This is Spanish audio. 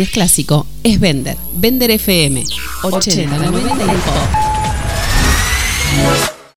si es clásico, es Vender. Vender FM. 80, 90 y pop.